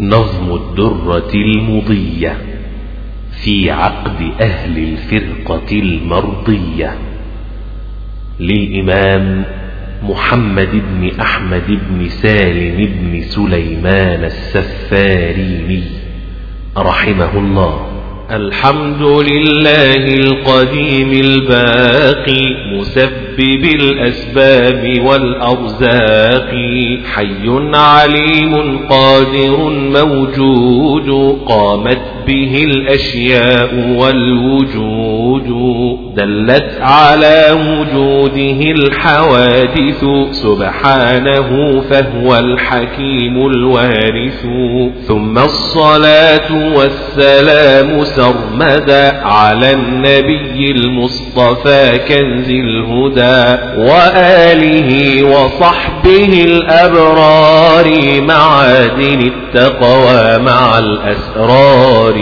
نظم الدرة المضية في عقد أهل الفرقة المرضية. للإمام محمد بن أحمد بن سالم بن سليمان السفاريني رحمه الله. الحمد لله القديم الباقي مسبب الأسباب والأرزاق. حي عليم قادر موجود قامت به الأشياء والوجود. دلت على وجوده الحوادث. سبحانه فهو الحكيم الوارث. ثم الصلاة والسلام سرمدا على النبي المصطفى كنز الهدى. وآله وصحبه الأبرار معادن التقوى مع الأسرار.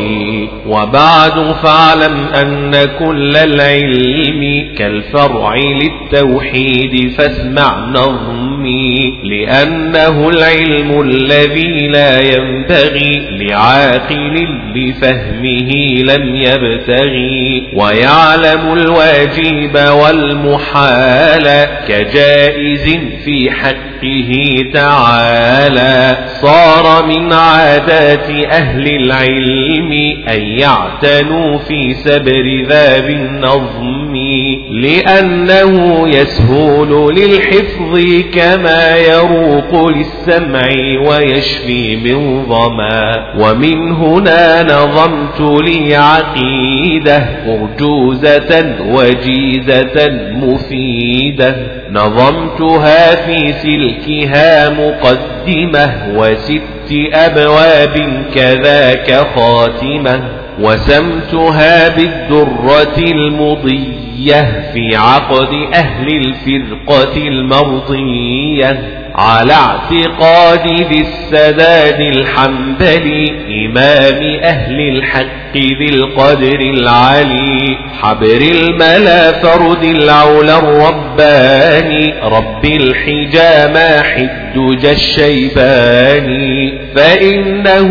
وبعد فاعلم أن كل العلم كالفرع للتوحيد فاسمع نظمي لأنه العلم الذي لا ينبغي لعاقل لفهمه لم يبتغي. ويعلم الواجب والمحال كجائز في حقه تعالى. صار من عادات أهل العلم أن يعتنوا في سبر ذا بالنظم لأنه يسهل للحفظ كما يروق للسمع ويشفي من ظما. ومن هنا نظمت لي عقيدة أرجوزة وجيزة مفيدة. نظمتها في سلكها مقدمة وست أبواب كذاك خاتمة. وسمتها بالدرة المضية في عقد أهل الفرقة المرضية. على اعتقاد ذي السداد الحنبلي إمام أهل الحق ذي القدر العلي. حبر الملا فرد العلا الرباني رب الحجى ماحي الدجى الشيباني فإنه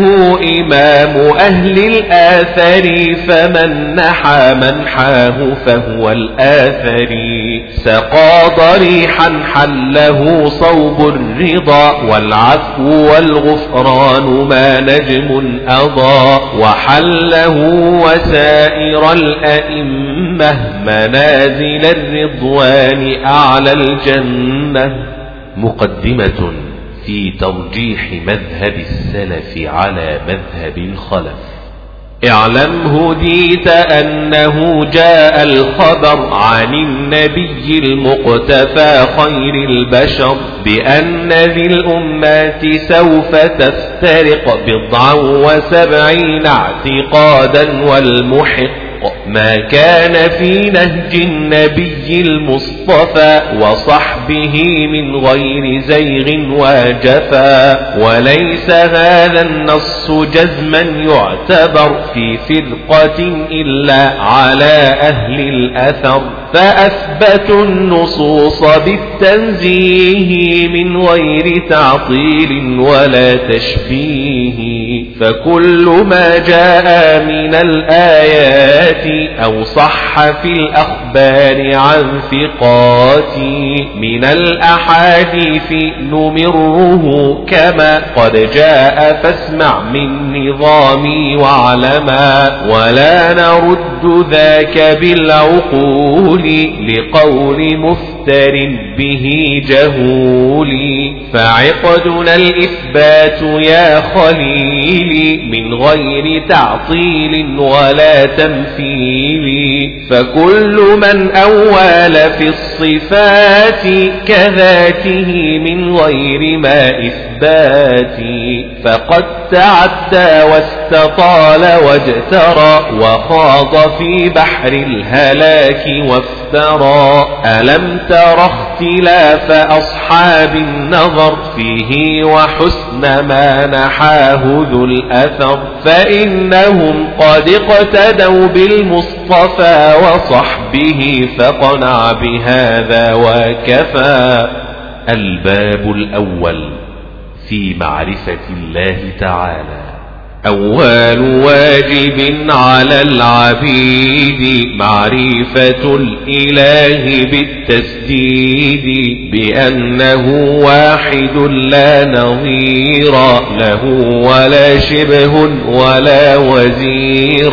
إمام أهل الآثر فمن نحى منحاه فهو الآثري سقى ضريحا حله صوب الرضا والعفو والغفران ما نجم أضى وحله وسائر الأئمة منازل الرضوان أعلى الجنة مقدمة في ترجيح مذهب السلف على مذهب الخلف. اعلم هديت أنه جاء الخبر عن النبي المقتفى خير البشر بأن ذي الأمات سوف تفترق بضعا وسبعين اعتقادا والمحق ما كان في نهج النبي المصطفى وصحبه من غير زيغ وجفا وليس هذا النص جزما يعتبر في فرقة إلا على أهل الأثر فأثبتوا النصوص بالتنزيه من غير تعطيل ولا تشبيه فكل ما جاء من الآيات أو صح في الأخبار عن ثقات من الأحاديث نمره كما قد جاء فاسمع من نظامي واعلما ولا نرد ذاك بالعقول لقول مفتر به جهول فعقدنا الإثبات يا خليلي من غير تعطيل ولا تمثيل. فكل من أول في الصفات كذاته من غير ما إثبات. فقد تعدى واستطال واجترى وخاض في بحر الهلاك وافترى. ألم تر اختلاف أصحاب النظر فيه وحسن ما نحاه ذو الأثر؟ فإنهم قد اقتدوا بالمصطفى وصحبه فقنع بهذا وكفى. الباب الأول في معرفة الله تعالى. أول واجب على العبيد معرفة الإله بالتسديد بأنه واحد لا نظير له ولا شبه ولا وزير.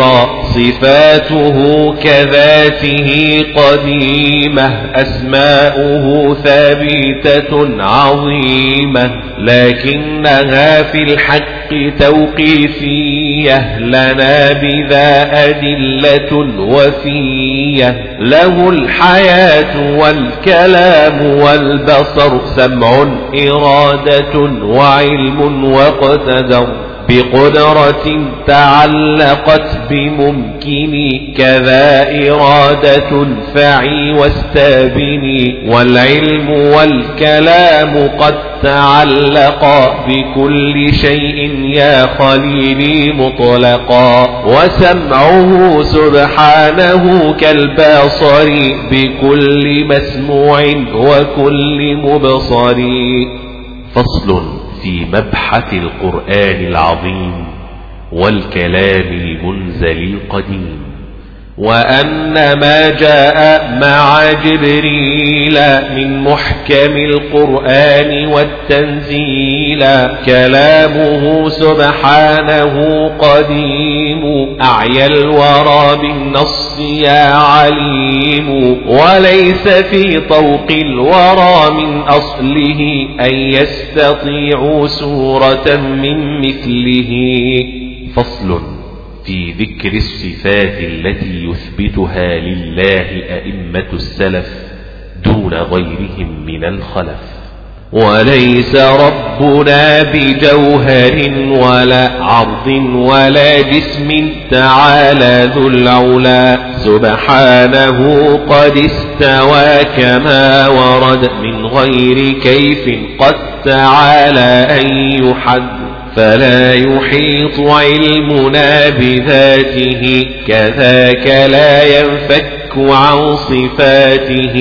صفاته كذاته قديمة أسماؤه ثابتة عظيمة لكنها في الحق توقيفية لنا بذا أدلة وفية. له الحياة والكلام والبصر سمع إرادة وعلم واقتدر. بقدرة تعلقت بممكن كذا إرادة فعي واستابني والعلم والكلام قد تعلقا بكل شيء يا خليلي مطلقا وسمعه سبحانه كالباصر بكل مسموع وكل مبصر. فصل في مبحث القرآن العظيم والكلام المنزل القديم وأن ما جاء مع جبريل من محكم القرآن والتنزيل كلامه سبحانه قديم. أعيا الورى بالنص يا عليم وليس في طوق الورى من أصله أن يستطيعوا سورة من مثله. فصل في ذكر الصفات التي يثبتها لله أئمة السلف دون غيرهم من الخلف. وليس ربنا بجوهر ولا عرض ولا جسم تعالى ذو العلا. سبحانه قد استوى كما ورد. من غير كيف قد تعالى أن يحد. فلا يحيط علمنا بذاته. كذاك لا ينفك عن صفاته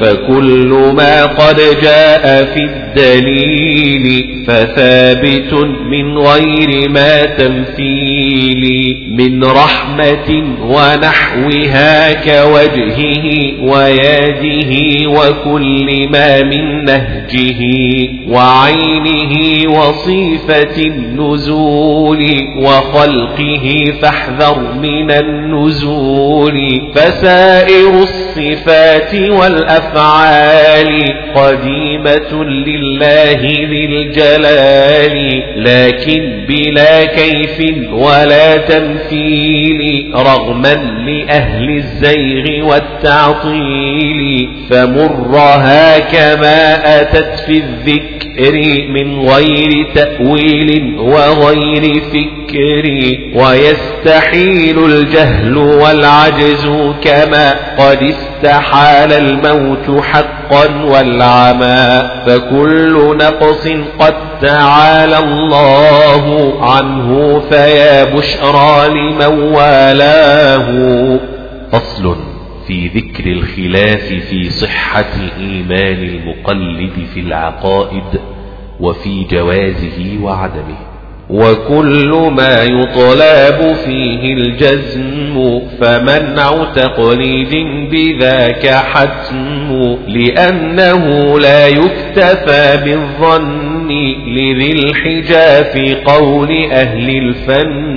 فكل ما قد جاء في الدليل فثابت من غير ما تمثيل من رحمة ونحوها كوجهه ويده وكل ما من نهجه وعينه وصفة النزول وخلقه فاحذر من النزول فسائر الصفات والأفعال قديمة لله ذي الجلال لكن بلا كيف ولا تمثيل رغما لأهل الزيغ والتعطيل فمرها كما أتت في الذكر من غير تأويل وغير فكر ويستحيل الجهل والعجز كما قد استحال الموت حقا والعمى فكل نقص قد تعالى الله عنه فيا بشرى لمن والاه فصل في ذكر الخلاف في صحة إيمان المقلد في العقائد وفي جوازه وعدمه. وكل ما يطلب فيه الجزم فمنع تقليد بذاك حتم لأنه لا يكتفى بالظن. لذي الحجى في قول أهل الفن.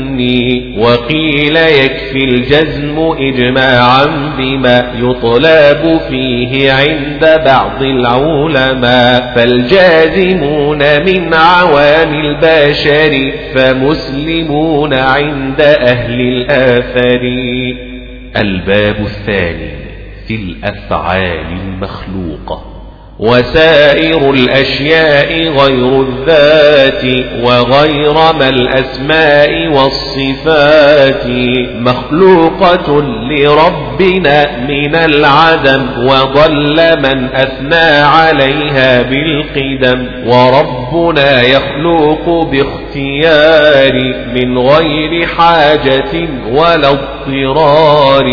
وقيل يكفي الجزم إجماعا بما يطلب فيه عند بعض العلماء. فالجازمون من عوام البشر فمسلمون عند أهل الآثر الباب الثاني في الأفعال المخلوقة. وسائر الأشياء غير الذات وغير ما الأسماء والصفات مخلوقة لربنا من العدم وضل من أثنى عليها بالقدم وربنا يخلق باختيار من غير حاجة ولا اضطرار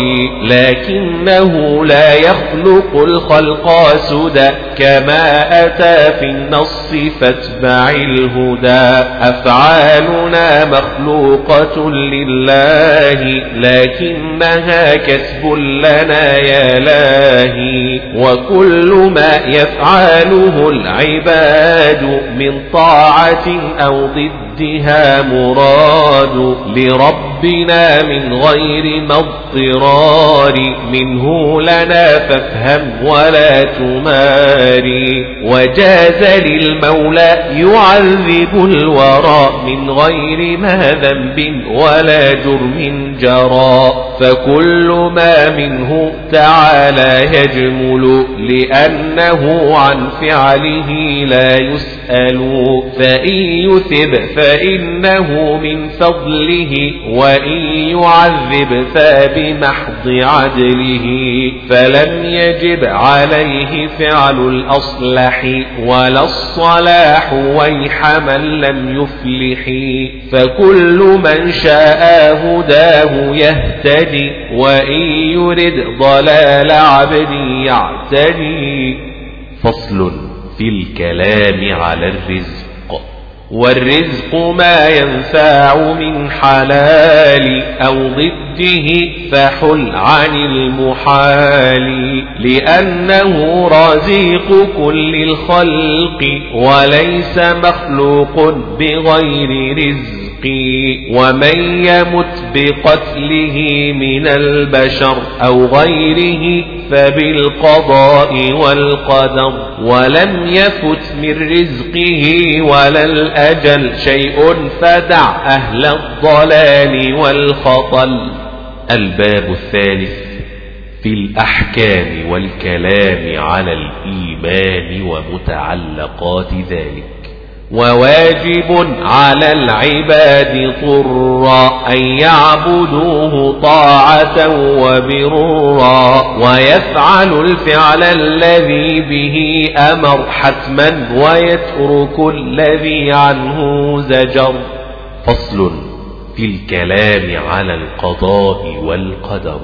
لكنه لا يخلق الخلق سدى كما أتى في النص فاتبع الهدى. أفعالنا مخلوقة لله لكنها كسب لنا يا لاهي وكل ما يفعله العباد من طاعة أو ضدها مراد لربنا من غير مضطرار منه لنا فافهم ولا تماري. وجاز للمولى يعذب الورى من غير ما ذنب ولا جرم جرى. فكل ما منه تعالى يجمل لأنه عن فعله لا يسأل. فإن يثب فإنه من فضله وإن يعذب فبمحض عدله فلم يجب عليه فعل الأصلح ولا الصلاح ويح من لم يفلح فكل من شاء هداه يهتدي وإن يرد ضلال عبد يعتدي فصل في الكلام على الرزق والرزق ما ينفع من حلال أو ضده فحل عن المحال لأنه رازق كل الخلق وليس مخلوق بغير رزق. ومن يمت بقتله من البشر أو غيره فبالقضاء والقدر ولم يفت من رزقه ولا الأجل شيء فدع أهل الضلال والخطل. الباب الثالث في الأحكام والكلام على الإيمان ومتعلقات ذلك. وواجب على العباد طرا أن يعبدوه طاعة وبرا ويفعل الفعل الذي به أمر حتما ويترك الذي عنه زجر. فصل في الكلام على القضاء والقدر.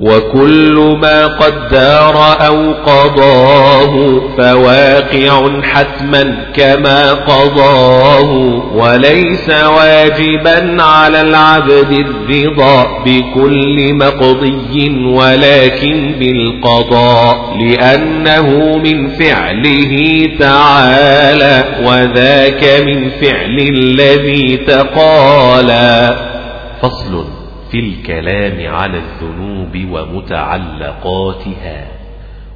وكل ما قدر أو قضاه فواقع حتما كما قضاه وليس واجبا على العبد الرضا بكل مقضي ولكن بالقضاء لأنه من فعله تعالى وذاك من فعل الذي تقالى فصل. في الكلام على الذنوب ومتعلقاتها.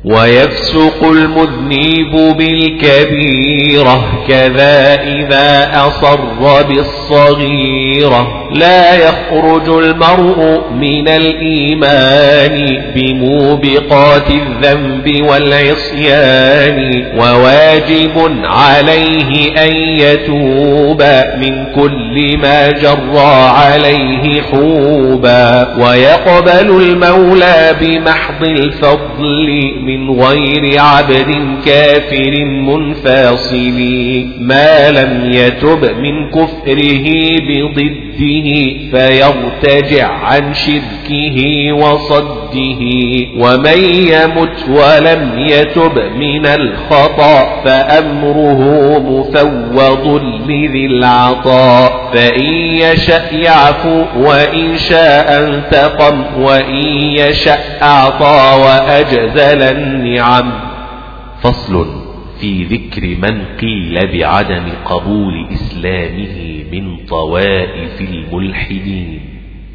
ويفسق المذنب بالكبيرة كذا إذا أصر بالصغيرة. لا يخرج المرء من الإيمان بموبقات الذنب والعصيان وواجب عليه أن يتوب من كل ما جر عليه حوبا. ويقبل المولى بمحض الفضل من غير عبد كافر منفاصل ما لم يتب من كفره بضده فيرتجع عن شركه وصده. ومن يمت ولم يتب من الخطأ فأمره مفوض لذي العطاء. فإن يشأ يعفو وإن شاء انتقم وإن يشأ أعطى وأجزل النعم فصل في ذكر من قيل بعدم قبول إسلامه من طوائف الملحدين.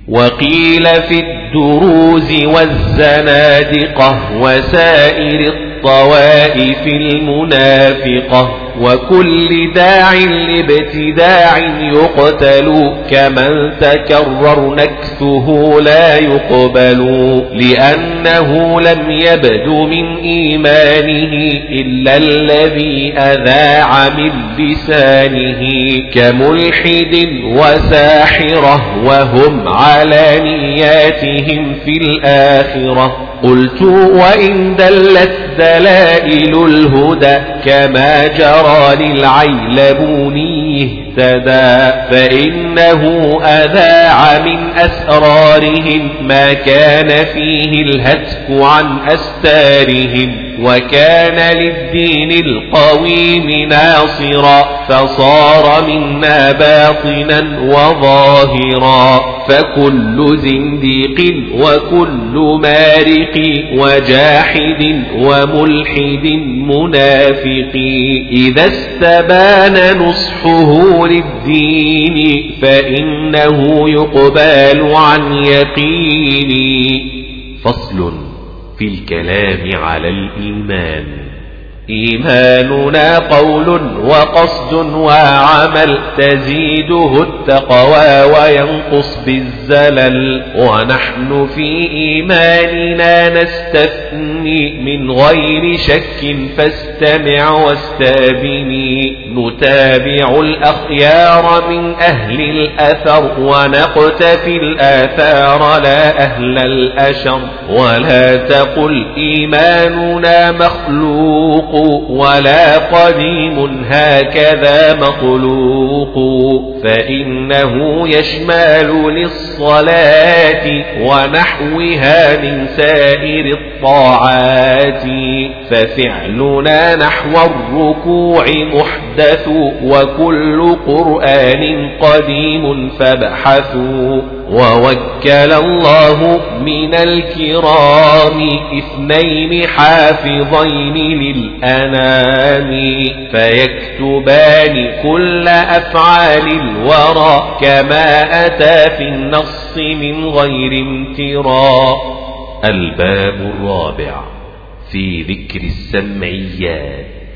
وقيل في الدروز والزنادقة وسائر الطوائف المنافقة. وكل داع لابتداع يقتل كمن تكرر نكثه لا يقبل لأنه لم يبد من إيمانه إلا الذي أذاع من لسانه كملحد وساحرة وهم على نياتهم في الآخرة. قلت وإن دلت دلائل الهدى كما جرى للعيلبونيه اهتدى فإنه أذاع من أسرارهم ما كان فيه الهتك عن أستارهم وكان للدين القويم ناصرا فصار منا باطنا وظاهرا فكل زنديق وكل مارق وجاحد وملحد منافق إذا استبان نصحه للدين فإنه يقبال عن يقين فصل في الكلام على الإيمان إيماننا قول وقصد وعمل تزيده التقوى وينقص بالزلل ونحن في إيماننا نستثني من غير شك فاستمع واستابني نتابع الأخيار من أهل الأثر ونقتفي الآثار لا أهل الأشر. ولا تقل إيماننا مخلوق. ولا قديم هكذا مخلوق فإنه يشمل للصلاة ونحوها من سائر الطاعات ففعلنا نحو الركوع محدث وكل قرآن قديم فابحثوا. ووكل الله من الكرام اثنين حافظين للأنام فيكتبان كل أفعال الورى كما أتى في النص من غير امتراء الباب الرابع في ذكر السمعيات.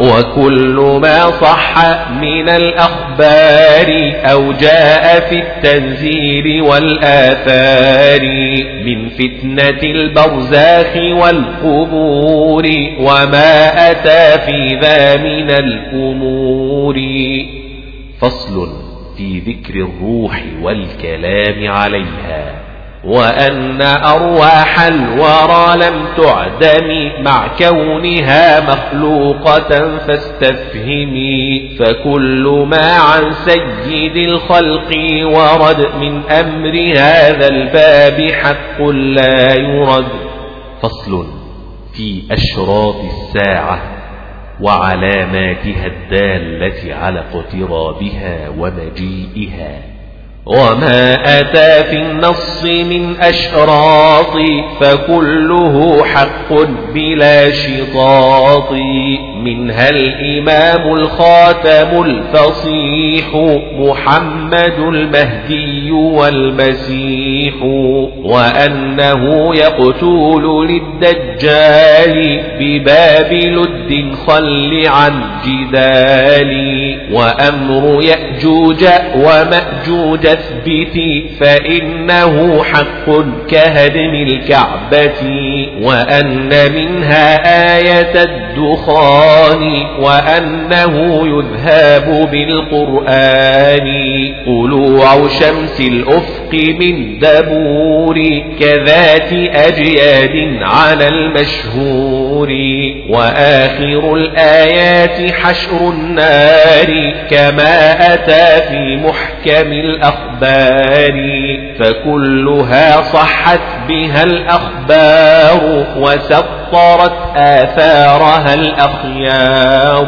وكل ما صح من الأخبار أو جاء في التنزيل والآثار من فتنة البرزاخ والقبور وما أتى في ذا من الأمور. فصل في ذكر الروح والكلام عليها. وأن أرواح الورى لم تعدم مع كونها مخلوقة فاستفهمي فكل ما عن سيد الخلق ورد من أمر هذا الباب حق لا يرد. فصل في أشراط الساعة وعلاماتها الدالة على اقترابها ومجيئها. وما أتى في النص من أشراط فكله حق بلا شطاط منها الإمام الخاتم الفصيح محمد المهدي والمسيح وأنه يقتول للدجال بباب لد خل عن جدال. وأمر يأجوج ومأجوج اثبتي فإنه حق كهدم الكعبة. وأن منها آية الدخان وأنه يذهب بالقرآن. طلوع شمس الأفق من دبور كذات أجياد على المشهور. وآخر الآيات حشر النار كما أتى في محكم الأخبار. فكلها صحت بها الأخبار وسطرت آثارها الأخيار.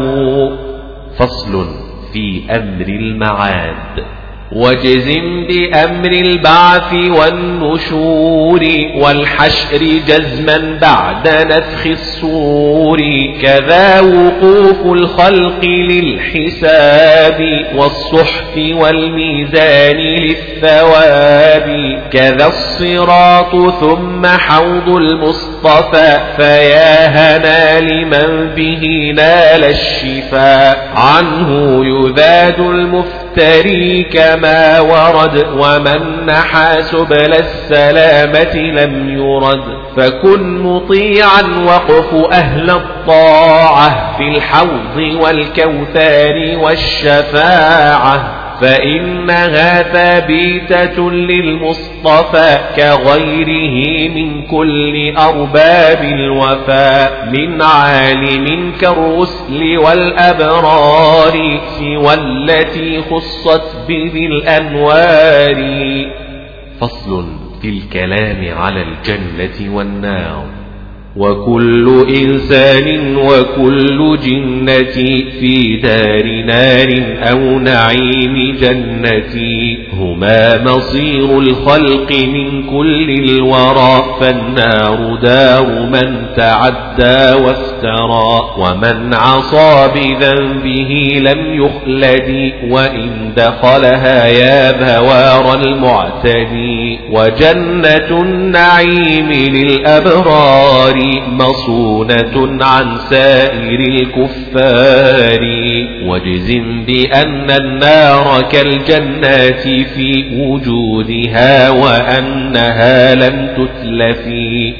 فصل في أمر المعاد. وجزم بأمر البعث والنشور والحشر جزما بعد نفخ الصور. كذا وقوف الخلق للحساب والصحف والميزان للثواب. كذا الصراط ثم حوض المصطفى فيا هنا لمن به نال الشفاء. عنه يذاد المفتري كما ورد ومن نحى سبل السلامة لم يرد. فكن مطيعا وقف أهل الطاعة في الحوض والكوثر والشفاعة. فإنها ثابتة للمصطفى كغيره من كل أرباب الوفاء من عالم كالرسل والأبرار سوى التي خصت بذي الأنوار. فصل في الكلام على الجنة والنار. وكل إنسان وكل جنة في دار نار أو نعيم جنة. هما مصير الخلق من كل الورى. فالنار دار من تعدى وافترى. ومن عصى بذنبه لم يخلد. وإن دخلها يا بوار المعتدي. وجنة النعيم للأبرار. مصونة عن سائر الكفار. وجزم بأن النار كالجنات في وجودها وأنها لم تتلف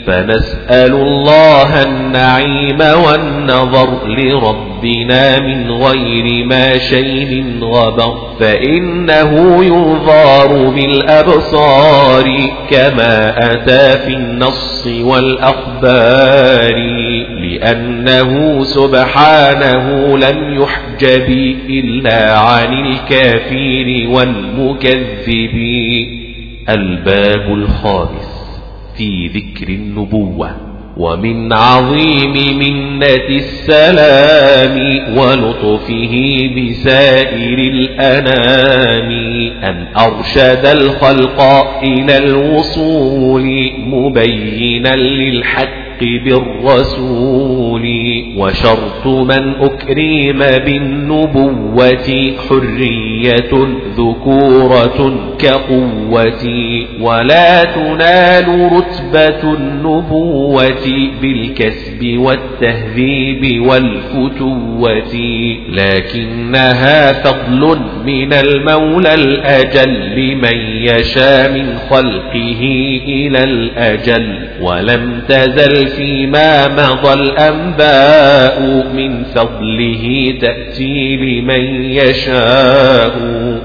فنسأل الله النعيم والنظر لربنا من غير ما شيء غبر فإنه ينظار بالأبصار كما أتى في النص والأخبار لأنه سبحانه لم يحجب إلا عن الكافر والمكذب الباب الخامس في ذكر النبوة ومن عظيم منة السلام ولطفه بسائر الأنام أن أرشد الخلق إلى الوصول مبينا للحق. الحق بالرسول وشرط من أكرم بالنبوة حرية ذكورة كقوة ولا تنال رتبة النبوة بالكسب والتهذيب والفتوة لكنها فضل من المولى الأجل لمن يشاء من خلقه إلى الأجل ولم تزل فيما مضى الأنباء من فضله تأتي لمن يشاء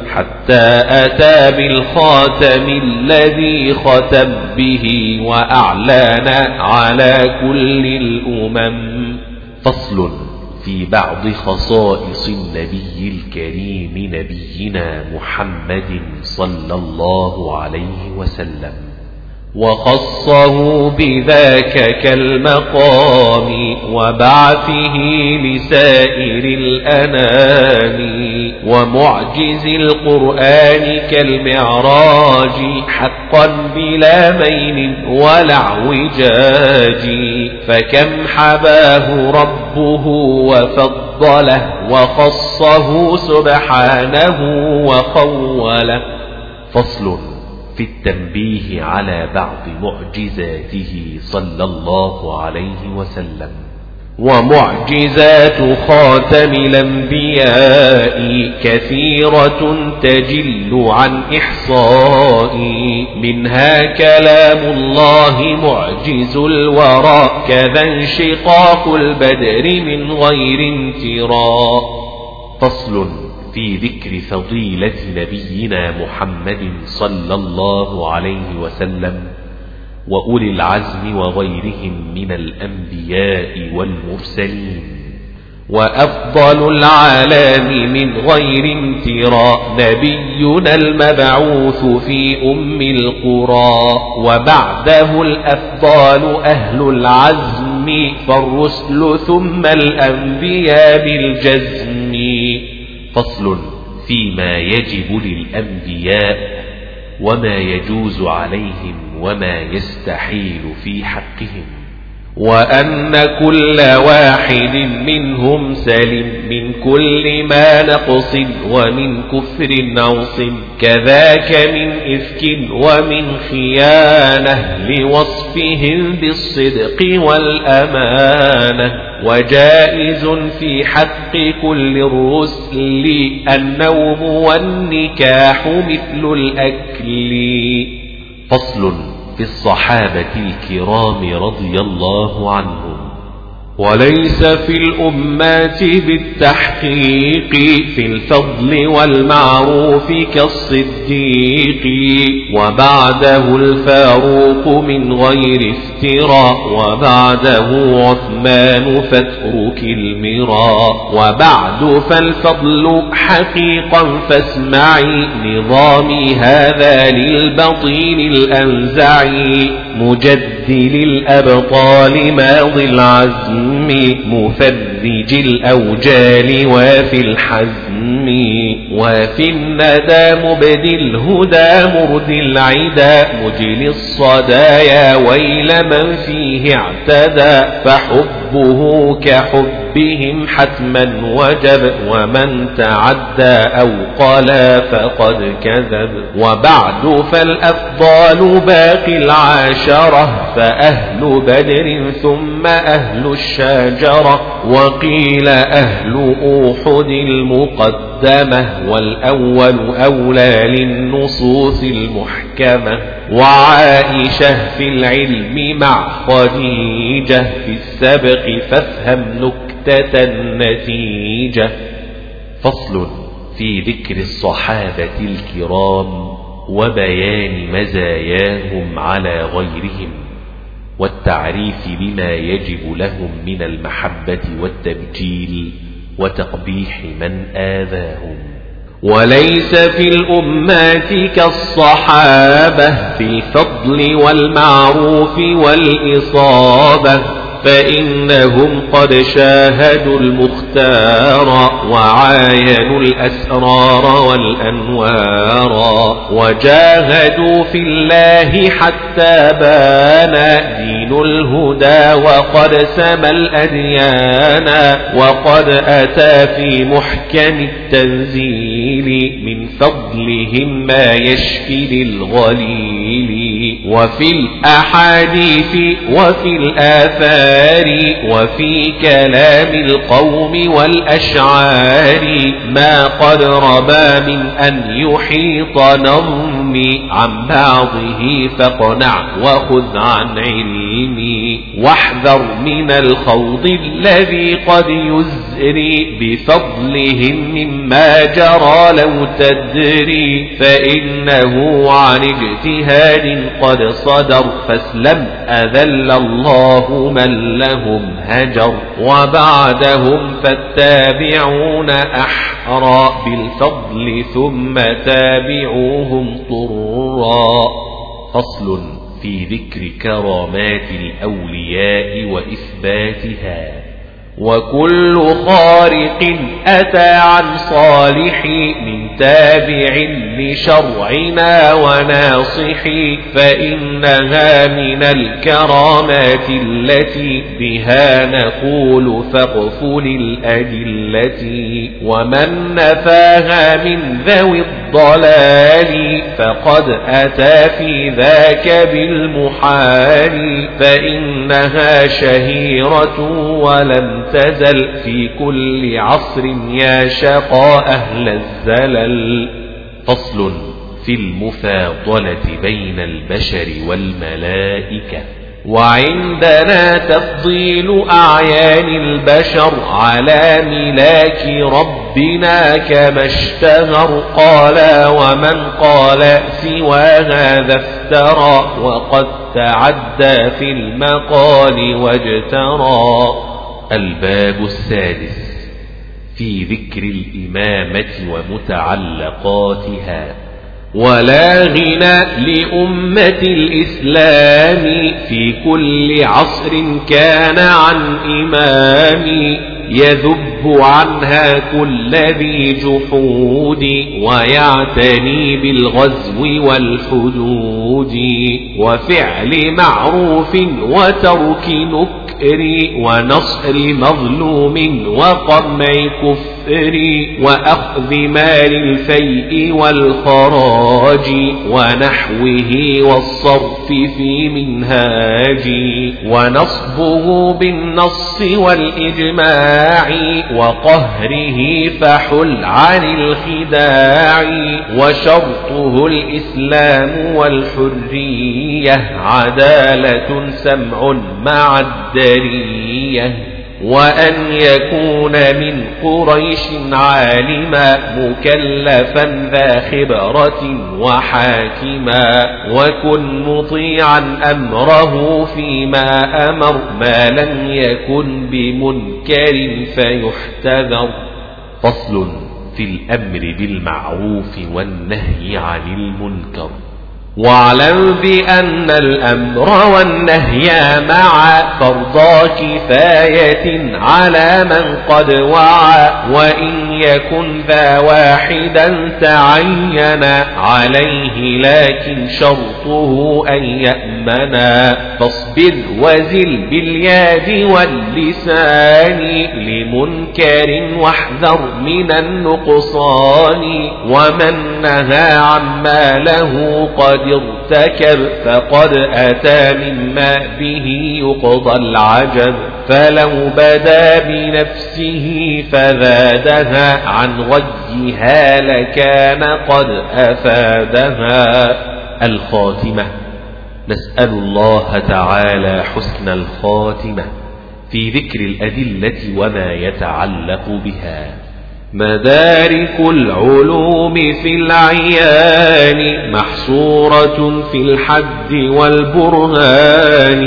حتى أتى بالخاتم الذي ختم به وأعلان على كل الأمم فصل في بعض خصائص النبي الكريم نبينا محمد صلى الله عليه وسلم وخصه بذاك كالمقام وبعثه لسائر الأنام ومعجز القرآن كالمعراج حقا بلا مين ولا اعوجاج فكم حباه ربه وفضله وخصه سبحانه وخوله فصل في التنبيه على بعض معجزاته صلى الله عليه وسلم. ومعجزات خاتم الأنبياء كثيرة تجل عن إحصاء. منها كلام الله معجز الورى كذا انشقاق البدر من غير امتراء فصل. في ذكر فضيلة نبينا محمد صلى الله عليه وسلم وأولي العزم وغيرهم من الأنبياء والمرسلين وأفضل العالم من غير امتراء نبينا المبعوث في أم القرى وبعده الأفضال أهل العزم فالرسل ثم الأنبياء بالجزم فصل فيما يجب للأنبياء وما يجوز عليهم وما يستحيل في حقهم. وأن كل واحد منهم سلم من كل ما نقص ومن كفر نوص كذاك من إفك ومن خيانة لوصفهم بالصدق والأمانة وجائز في حق كل الرسل النوم والنكاح مثل الأكل فصل في الصحابة الكرام رضي الله عنهم. وليس في الأمات بالتحقيق في الفضل والمعروف كالصديق وبعده الفاروق من غير افتراء وبعده عثمان فاترك المراء وبعد فالفضل حقيقا فاسمعي نظامي هذا للبطين الأنزعي مجدل الأبطال ماضي العزم مفرج الأوجال وفي الحزم وفي الندى مبدي الهدى مرد العدا مجل الصدايا ويل من فيه اعتدى فحبه كحبهم حتما وجب ومن تعدى أو قلا فقد كذب. وبعد فالأفضال باقي العاشرة فأهل بدر ثم أهل الشاجرة. وقيل أهل أوحد المقدمة والأول أولى للنصوص المحكمة وعائشة في العلم مع خديجة في السبق فافهم نكتة النتيجة. فصل في ذكر الصحابة الكرام وبيان مزاياهم على غيرهم والتعريف بما يجب لهم من المحبة والتبجيل. وتقبيح من آذاهم. وليس في الأمات كالصحابة في الفضل والمعروف والإصابة. فإنهم قد شاهدوا المختار وعاينوا الأسرار والأنوار وجاهدوا في الله حتى بان دين الهدى وقد سمى الأديان وقد أتى في محكم التنزيل من فضلهم ما يشفي للغليل وفي الأحاديث وفي الآثار وفي كلام القوم والأشعار ما قد ربى من أن يحيط نظمي عن بعضه فاقنع وخذ عن علمي واحذر من الخوض الذي قد يزري بفضلهم مما جرى لو تدري فإنه عن اجتهاد قد صدر فاسلم أذل الله من لهم هجر وبعدهم فالتابعون أحرى بالفضل ثم تابعوهم طرا فصل في ذكر كرامات الأولياء وإثباتها. وكل خارق أتى عن صالح من تابع لشرعنا وناصح فإنها من الكرامات التي بها نقول فاقفل الأدلة. ومن نفاها من ذوي الضلال فقد أتى في ذاك بالمحال فإنها شهيرة ولم تزل في كل عصر يا شقى أهل الزلل. فصل في المفاضلة بين البشر والملائكة. وعندنا تفضيل أعيان البشر على ملاك ربنا كما اشتهر. قال ومن قال سوى هذا افترى. وقد تعدى في المقال واجترى. الباب السادس في ذكر الإمامة ومتعلقاتها. ولا غنى لأمة الإسلام في كل عصر كان عن إمام يذب عنها كل ذي جحود ويعتني بالغزو والحدود وفعل معروف وترك نكر ونصر مظلوم وقمع كفر وأخذ مال الفيء والخراج ونحوه والصرف في منهاج ونصبه بالنص والإجماع وقهره فحل عن الخداع وشرطه الإسلام والحرية عدالة سمع مع الدرية وأن يكون من قريش عالما مكلفا ذا خبرة وحاكما وكن مطيعا أمره فيما أمر ما لم يكن بمنكر فيحتذر. فصل في الأمر بالمعروف والنهي عن المنكر. واعلم بأن الأمر والنهي مع فرضا كفاية على من قد وعى وإن يكن ذا واحدا تعين عليه لكن شرطه أن يأمنا فاصبر وزل باليد واللسان لمنكر واحذر من النقصان. ومن نهى عما له قد ارتكب فقد أتى مما به يقضى العجب. فلو بدا بنفسه فزادها عن غيها لكان قد أفادها. الخاتمة. نسأل الله تعالى حسن الخاتمة في ذكر الأدلة وما يتعلق بها. مدارك العلوم في العيان محصورة في الحد والبرهان.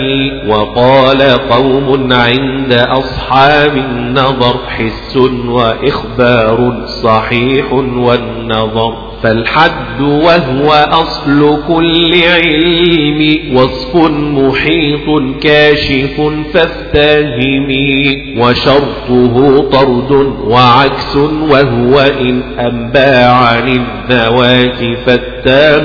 وقال قوم عند أصحاب النظر حس وإخبار صحيح والنظر. فالحد وهو أصل كل علم وصف محيط كاشف فافتهمي وشرطه طرد وعكس وهو إن أنبى عن الذوات فتا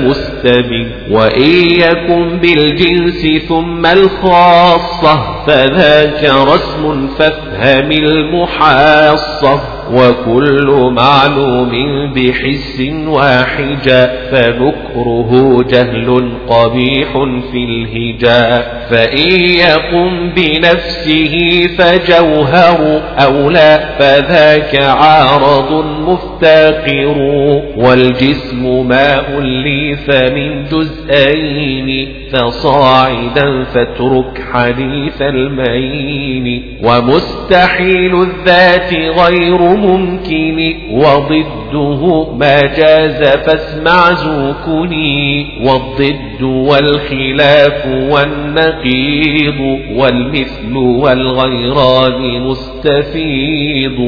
مستبن وإن يكن بالجنس ثم الخاصة فذاك رسم فافهم المحاصة. وكل معلوم بحس واحجا فنكره جهل قبيح في الهجاء فإن يقم بنفسه فجوهر أولى فذاك عارض مفتقر والجسم ما أليف من جزئين فصاعدا فاترك حديث المين ومستحيل الذات غير ممكن وضده ما جاز فاسمع زوكني والضد والخلاف والنقيض والمثل والغيران مستفيض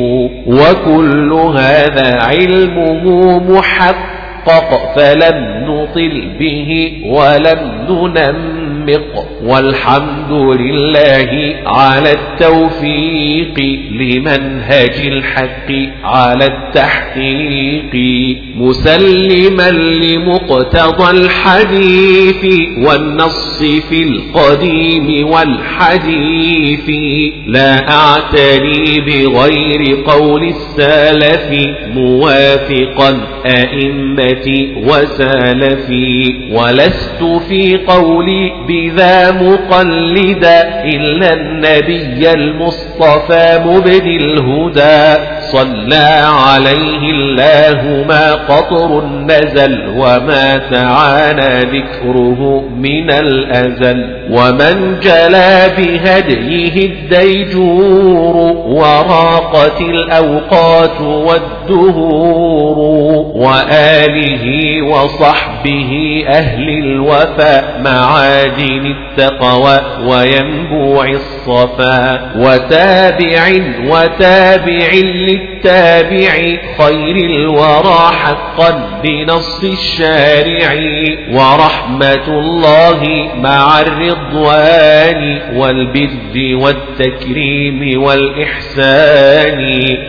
وكل هذا علمه محقق فلم نطل به ولم ننم معمق والحمد لله على التوفيق لمنهج الحق على التحقيق مسلما لمقتضى الحديث والنص في القديم والحديث. لا أعتني بغير قول السلف موافقا أئمتي وسالفي ولست في قولي بذا مقلدا إلا النبي المصطفى مبدي الهدى صلى عليه الله ما قطر نزل وما تعانى ذكره من الأزل ومن جلا بهديه الديجور وراقت الأوقات والدهور وآله وصحبه أهل الوفاء معادن التقوى وينبوع الصفا وتابع وتابع للتابع خير الورى حقا بنص الشارع ورحمة الله مع الرضوان والبر والتكريم والإحسان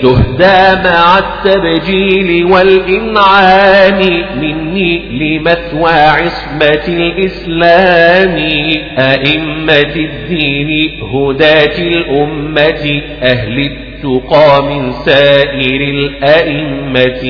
تهدى مع التبجيل والإنعام مني لمثوى عصمة الإسلام أئمة الدين هداة الأمة أهل التقى من سائر الأئمة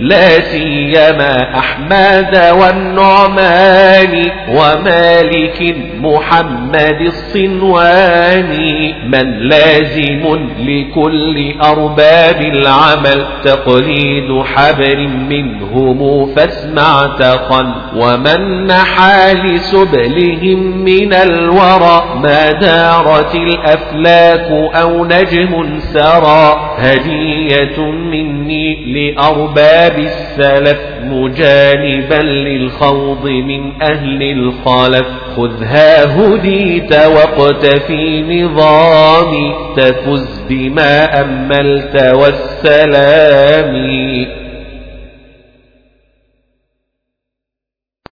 لا سيما أحمد والنعمان ومالك محمد الصنواني من لازم لكل أرباب العمل تقليد حبر منهم فاسمع تقن ومن نحى لسبلهم من الورى ما دارت الأفلاك أو نجم سرى هدية مني لأرباب السلف مجانبا للخوض من أهل الخلف. خذها هديت واقتفي نظامي تفز بما أملت والسلام.